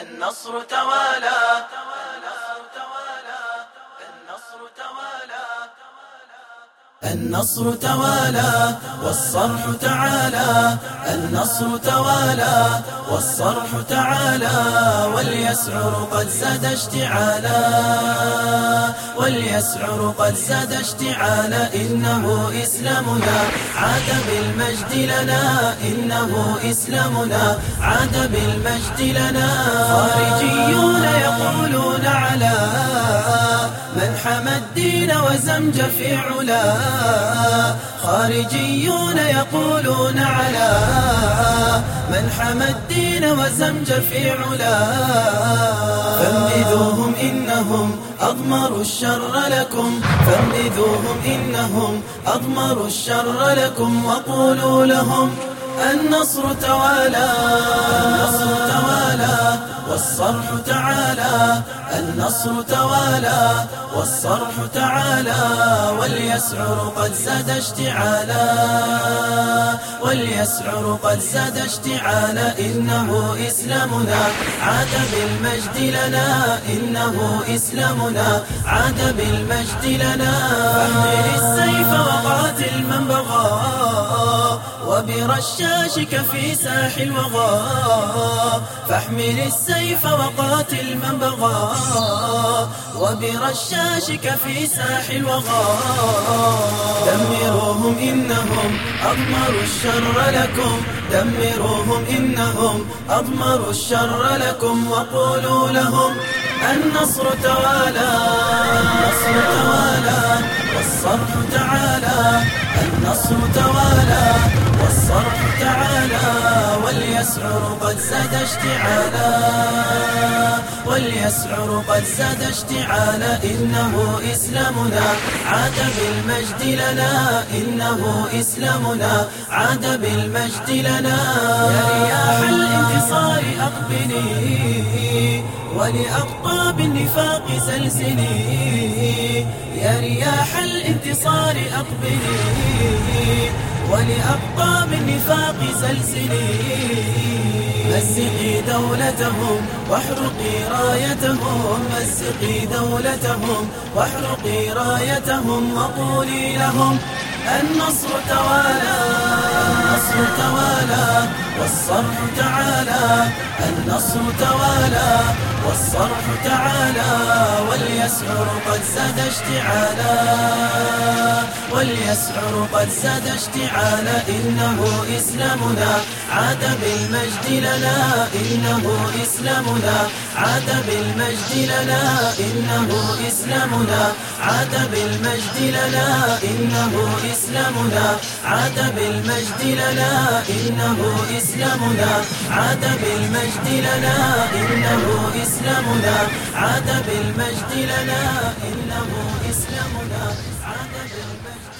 النصر توالى. النصر توالى. والصرح تعالى. النصر توالى والصرح تعالى. واليسعر قد زاد اشتعالا. واليسعر قد زاد اشتعالا إنه إسلامنا. عاد بالمجد لنا إنه إسلامنا. عاد بالمجد لنا. خارجيون يقولون على من حمى الدين وزمجر في علا خارجيون يقولون على من حمى الدين وزمجر في علا أضمروا الشر لكم فانبذوهم إنهم أضمروا الشر لكم وقولوا لهم النصر توالى النصر توالى والصرح تعالى النصر توالى والصرح تعالى واليسعر قد زاد اشتعالا واليسعر قد زاد اشتعالا إنه إسلامنا عاد بالمجد لنا إنه إسلامنا عاد بالمجد لنا فاحمل السيف وقاتل من بغى وبرشاشك في ساح الوغى فاحمل السيف وقاتل من بغى وبرشاشك في ساح الوغى. دمروهم إنهم أضمروا الشر لكم. دمروهم إنهم أضمروا الشر لكم وقولوا لهم النصر توالى النصر توالى والصرح تعالى النصر توالى والصرح تعالى واليسعر قد زاد اشتعالا واليسعر قد زاد اشتعالا إنه إسلامنا. عاد بالمجد لنا إنه إسلامنا. عاد بالمجد لنا. يا رياح الانتصار أقبلي ولأقطاب النفاق سلسلي. يا رياح الانتصار أقبلي ولأقطاب النفاق سلسلي مزقي دولتهم واحرقي رايتهم. مزقي دولتهم واحرقي رايتهم وقولي لهم النصر توالى النصر توالى والصرح تعالى النصر توالى والصرح تعالى واليسعر قد زاد اشتعالا واليسعر قد زاد اشتعالا إنه إسلامنا عاد بالمجد لنا إنه إسلامنا عاد بالمجد لنا إنه إسلامنا عاد بالمجد لنا إنه إسلامنا عاد بالمجد لنا إنه إسلامنا عاد بالمجد لنا إنه إسلامنا عاد بالمجد لنا إنه إسلامنا عاد بالمجد